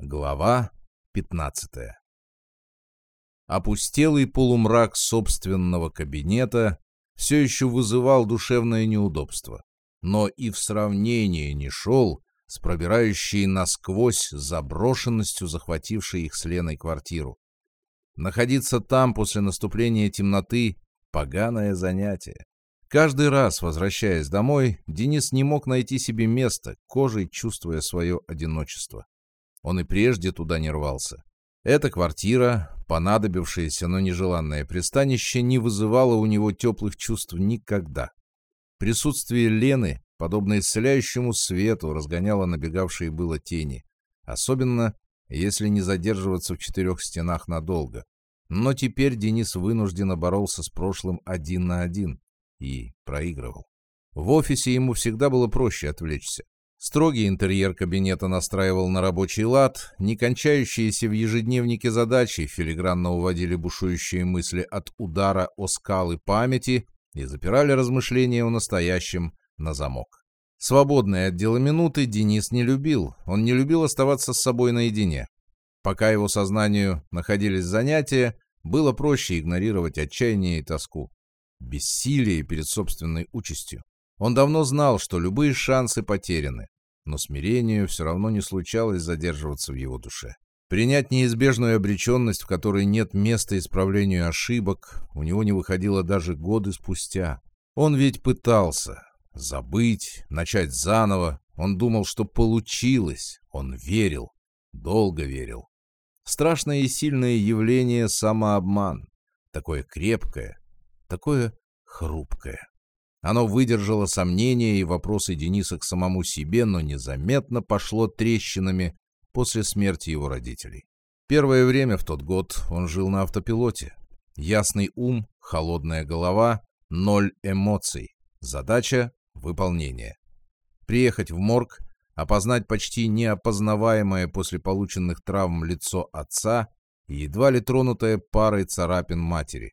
Глава 15 Опустелый полумрак собственного кабинета все еще вызывал душевное неудобство, но и в сравнении не шел с пробирающей насквозь заброшенностью захватившей их с Леной квартиру. Находиться там после наступления темноты — поганое занятие. Каждый раз, возвращаясь домой, Денис не мог найти себе места, кожей чувствуя свое одиночество. Он и прежде туда не рвался. Эта квартира, понадобившееся, но нежеланное пристанище, не вызывала у него теплых чувств никогда. Присутствие Лены, подобно исцеляющему свету, разгоняло набегавшие было тени, особенно если не задерживаться в четырех стенах надолго. Но теперь Денис вынужденно боролся с прошлым один на один и проигрывал. В офисе ему всегда было проще отвлечься. Строгий интерьер кабинета настраивал на рабочий лад, не кончающиеся в ежедневнике задачи филигранно уводили бушующие мысли от удара о скалы памяти и запирали размышления о настоящем на замок. Свободные отделы минуты Денис не любил, он не любил оставаться с собой наедине. Пока его сознанию находились занятия, было проще игнорировать отчаяние и тоску, бессилие перед собственной участью. Он давно знал, что любые шансы потеряны, но смирению все равно не случалось задерживаться в его душе. Принять неизбежную обреченность, в которой нет места исправлению ошибок, у него не выходило даже годы спустя. Он ведь пытался забыть, начать заново. Он думал, что получилось. Он верил, долго верил. Страшное и сильное явление — самообман. Такое крепкое, такое хрупкое. Оно выдержало сомнения и вопросы Дениса к самому себе, но незаметно пошло трещинами после смерти его родителей. Первое время в тот год он жил на автопилоте. Ясный ум, холодная голова, ноль эмоций. Задача — выполнение. Приехать в морг, опознать почти неопознаваемое после полученных травм лицо отца и едва ли тронутое парой царапин матери.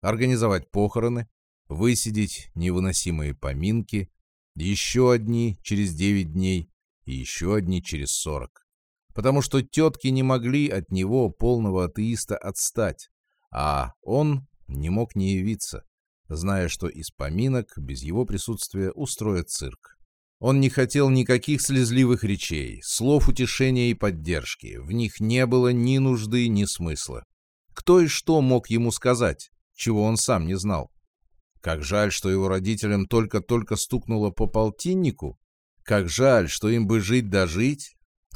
Организовать похороны, высидеть невыносимые поминки, еще одни через девять дней и еще одни через сорок. Потому что тетки не могли от него, полного атеиста, отстать, а он не мог не явиться, зная, что из поминок без его присутствия устроят цирк. Он не хотел никаких слезливых речей, слов утешения и поддержки, в них не было ни нужды, ни смысла. Кто и что мог ему сказать, чего он сам не знал? Как жаль, что его родителям только-только стукнуло по полтиннику. Как жаль, что им бы жить да.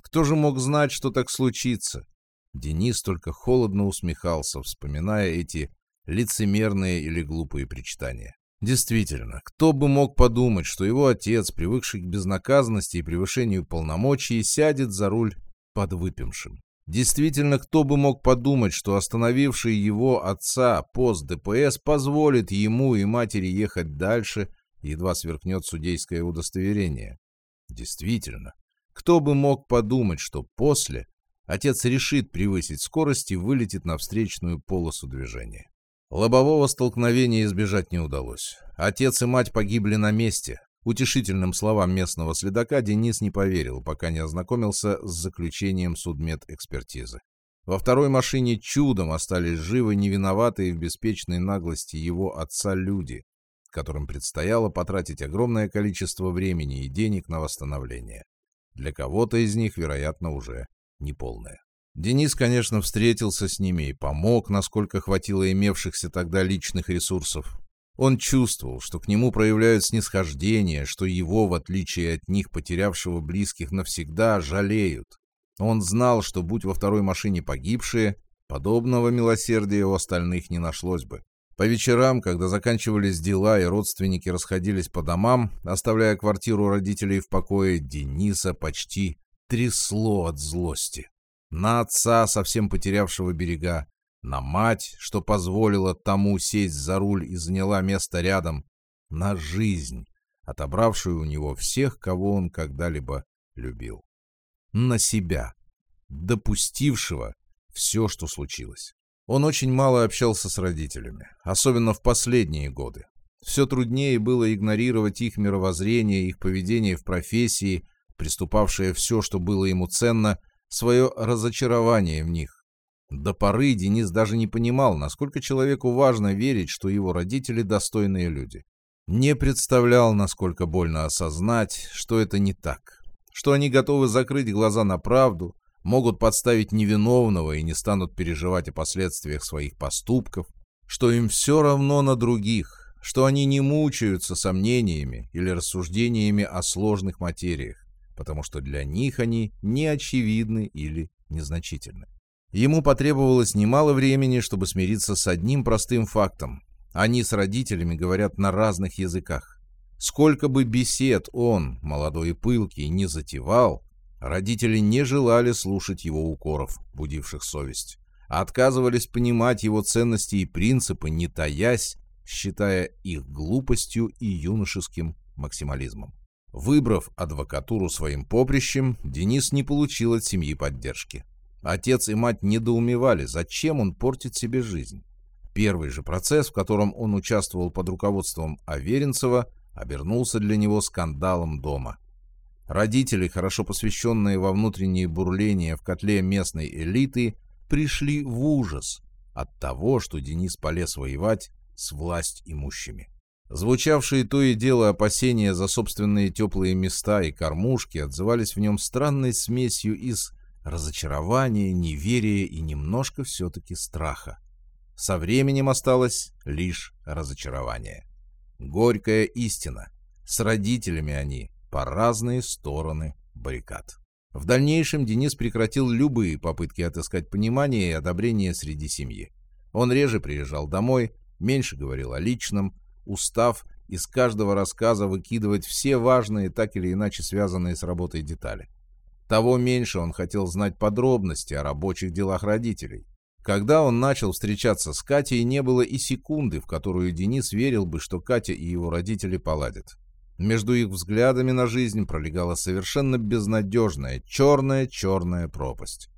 Кто же мог знать, что так случится? Денис только холодно усмехался, вспоминая эти лицемерные или глупые причитания. Действительно, кто бы мог подумать, что его отец, привыкший к безнаказанности и превышению полномочий, сядет за руль подвыпившим. Действительно, кто бы мог подумать, что остановивший его отца пост ДПС позволит ему и матери ехать дальше, едва сверкнет судейское удостоверение. Действительно, кто бы мог подумать, что после отец решит превысить скорость и вылетит на встречную полосу движения. Лобового столкновения избежать не удалось. Отец и мать погибли на месте, Утешительным словам местного следака Денис не поверил, пока не ознакомился с заключением судмедэкспертизы. Во второй машине чудом остались живы невиноватые в беспечной наглости его отца люди, которым предстояло потратить огромное количество времени и денег на восстановление. Для кого-то из них, вероятно, уже неполное. Денис, конечно, встретился с ними и помог, насколько хватило имевшихся тогда личных ресурсов, он чувствовал, что к нему проявляют снисхождение, что его, в отличие от них, потерявшего близких навсегда, жалеют. Он знал, что, будь во второй машине погибшие, подобного милосердия у остальных не нашлось бы. По вечерам, когда заканчивались дела и родственники расходились по домам, оставляя квартиру родителей в покое, Дениса почти трясло от злости. На отца, совсем потерявшего берега, на мать, что позволила тому сесть за руль и заняла место рядом, на жизнь, отобравшую у него всех, кого он когда-либо любил. На себя, допустившего все, что случилось. Он очень мало общался с родителями, особенно в последние годы. Все труднее было игнорировать их мировоззрение, их поведение в профессии, приступавшее все, что было ему ценно, свое разочарование в них. До поры Денис даже не понимал, насколько человеку важно верить, что его родители достойные люди. Не представлял, насколько больно осознать, что это не так. Что они готовы закрыть глаза на правду, могут подставить невиновного и не станут переживать о последствиях своих поступков, что им все равно на других, что они не мучаются сомнениями или рассуждениями о сложных материях, потому что для них они не очевидны или незначительны. Ему потребовалось немало времени, чтобы смириться с одним простым фактом. Они с родителями говорят на разных языках. Сколько бы бесед он, молодой и пылкий, не затевал, родители не желали слушать его укоров, будивших совесть отказывались понимать его ценности и принципы, не таясь, считая их глупостью и юношеским максимализмом. Выбрав адвокатуру своим поприщем, Денис не получил от семьи поддержки. Отец и мать недоумевали, зачем он портит себе жизнь. Первый же процесс, в котором он участвовал под руководством Аверинцева, обернулся для него скандалом дома. Родители, хорошо посвященные во внутренние бурления в котле местной элиты, пришли в ужас от того, что Денис полез воевать с власть имущими. Звучавшие то и дело опасения за собственные теплые места и кормушки отзывались в нем странной смесью из разочарования, неверия и немножко все-таки страха. Со временем осталось лишь разочарование. Горькая истина. С родителями они по разные стороны баррикад. В дальнейшем Денис прекратил любые попытки отыскать понимание и одобрение среди семьи. Он реже приезжал домой, меньше говорил о личном, устав из каждого рассказа выкидывать все важные, так или иначе связанные с работой детали. Того меньше он хотел знать подробности о рабочих делах родителей. Когда он начал встречаться с Катей, не было и секунды, в которую Денис верил бы, что Катя и его родители поладят. Между их взглядами на жизнь пролегала совершенно безнадежная, черная-черная пропасть.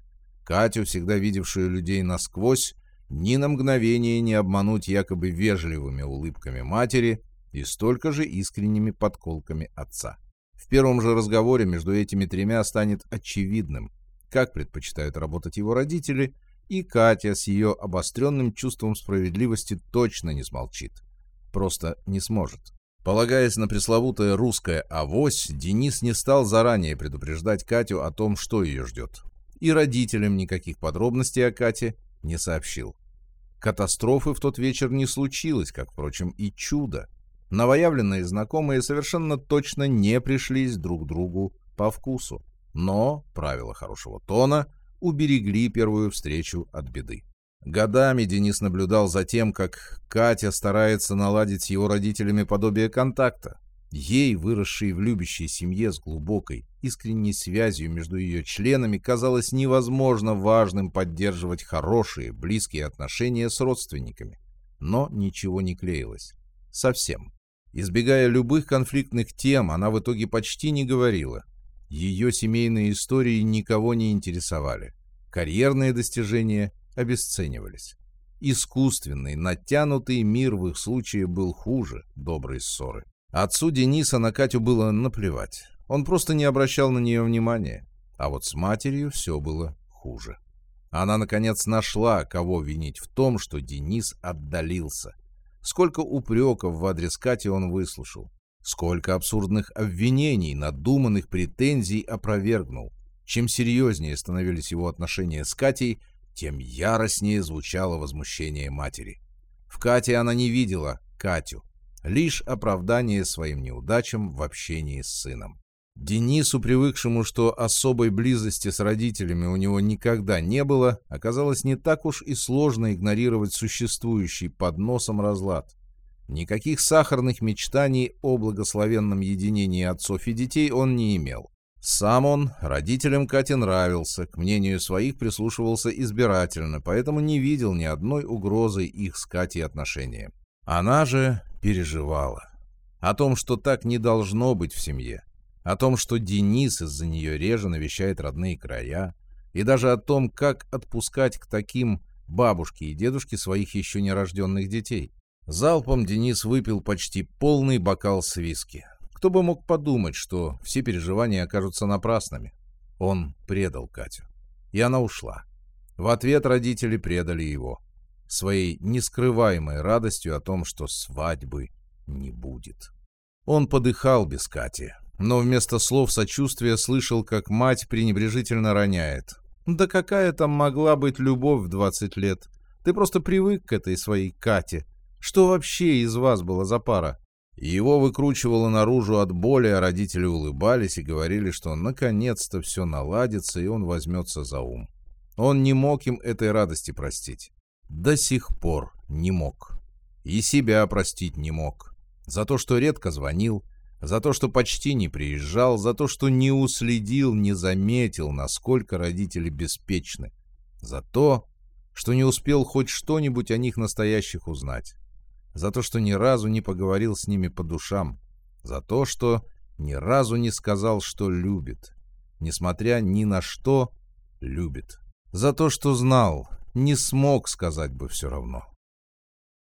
Катю, всегда видевшую людей насквозь, ни на мгновение не обмануть якобы вежливыми улыбками матери и столько же искренними подколками отца. В первом же разговоре между этими тремя станет очевидным, как предпочитают работать его родители, и Катя с ее обостренным чувством справедливости точно не смолчит. Просто не сможет. Полагаясь на пресловутое русское «авось», Денис не стал заранее предупреждать Катю о том, что ее ждет. И родителям никаких подробностей о Кате не сообщил. Катастрофы в тот вечер не случилось, как, впрочем, и чудо. Новоявленные знакомые совершенно точно не пришлись друг другу по вкусу. Но правила хорошего тона уберегли первую встречу от беды. Годами Денис наблюдал за тем, как Катя старается наладить с его родителями подобие контакта. Ей, выросшей в любящей семье с глубокой, искренней связью между ее членами, казалось невозможно важным поддерживать хорошие, близкие отношения с родственниками. Но ничего не клеилось. Совсем. Избегая любых конфликтных тем, она в итоге почти не говорила. Ее семейные истории никого не интересовали. Карьерные достижения обесценивались. Искусственный, натянутый мир в их случае был хуже доброй ссоры. Отцу Дениса на Катю было наплевать. Он просто не обращал на нее внимания. А вот с матерью все было хуже. Она, наконец, нашла, кого винить в том, что Денис отдалился. Сколько упреков в адрес Кати он выслушал. Сколько абсурдных обвинений, надуманных претензий опровергнул. Чем серьезнее становились его отношения с Катей, тем яростнее звучало возмущение матери. В Кате она не видела Катю, лишь оправдание своим неудачам в общении с сыном. Денису, привыкшему, что особой близости с родителями у него никогда не было, оказалось не так уж и сложно игнорировать существующий под носом разлад. Никаких сахарных мечтаний о благословенном единении отцов и детей он не имел. Сам он родителям Кати нравился, к мнению своих прислушивался избирательно, поэтому не видел ни одной угрозы их с Катей отношения. Она же переживала. О том, что так не должно быть в семье. О том, что Денис из-за нее реже навещает родные края. И даже о том, как отпускать к таким бабушке и дедушке своих еще нерожденных детей. Залпом Денис выпил почти полный бокал с виски. Кто бы мог подумать, что все переживания окажутся напрасными? Он предал Катю. И она ушла. В ответ родители предали его. Своей нескрываемой радостью о том, что свадьбы не будет. Он подыхал без Кати, но вместо слов сочувствия слышал, как мать пренебрежительно роняет. «Да какая там могла быть любовь в 20 лет? Ты просто привык к этой своей Кате. Что вообще из вас было за пара?» Его выкручивало наружу от боли, а родители улыбались и говорили, что наконец-то все наладится, и он возьмется за ум. Он не мог им этой радости простить. До сих пор не мог. И себя простить не мог. За то, что редко звонил, за то, что почти не приезжал, за то, что не уследил, не заметил, насколько родители беспечны, за то, что не успел хоть что-нибудь о них настоящих узнать за то, что ни разу не поговорил с ними по душам, за то, что ни разу не сказал, что любит, несмотря ни на что любит, за то, что знал, не смог сказать бы все равно.